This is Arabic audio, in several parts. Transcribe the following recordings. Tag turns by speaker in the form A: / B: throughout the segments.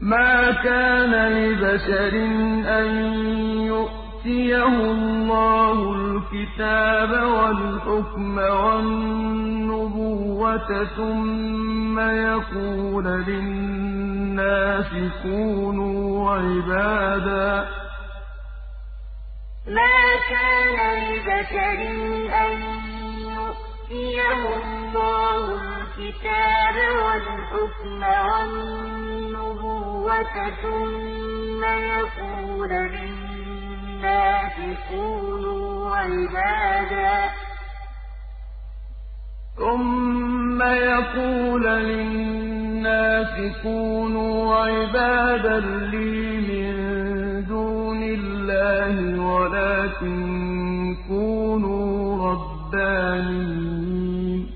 A: مَا كَانَ لِبَشَرٍ أَن يُؤْتِيَهُ اللَّهُ الْكِتَابَ وَالْحُكْمَ وَالنُّبُوَّةَ ثُمَّ يَقُولَ لِلنَّاسِ كُونُوا عِبَادًا.
B: مَا كَانَ لِبَشَرٍ أَن يُؤْتِيَهُ اللَّهُ الْكِتَابَ وَالْحُكْمَ وَالنُّبُوَّةَ ثُمَّ يَقُولَ لِلنَّاسِ كُونُوا عِبَادًا.
A: ثُمَّ يَقُولَ لِلنَّاسِ كُونُوا عِبَادًا لِّي مِن دُونِ اللَّهِ وَلَٰكِن كُونُوا رَبَّانِيِّينَ.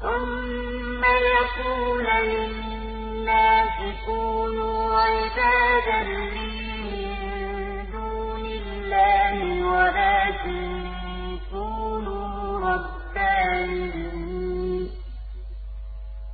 B: ثُمَّ يَقُولُ لِلنَّاسِ كُونُوا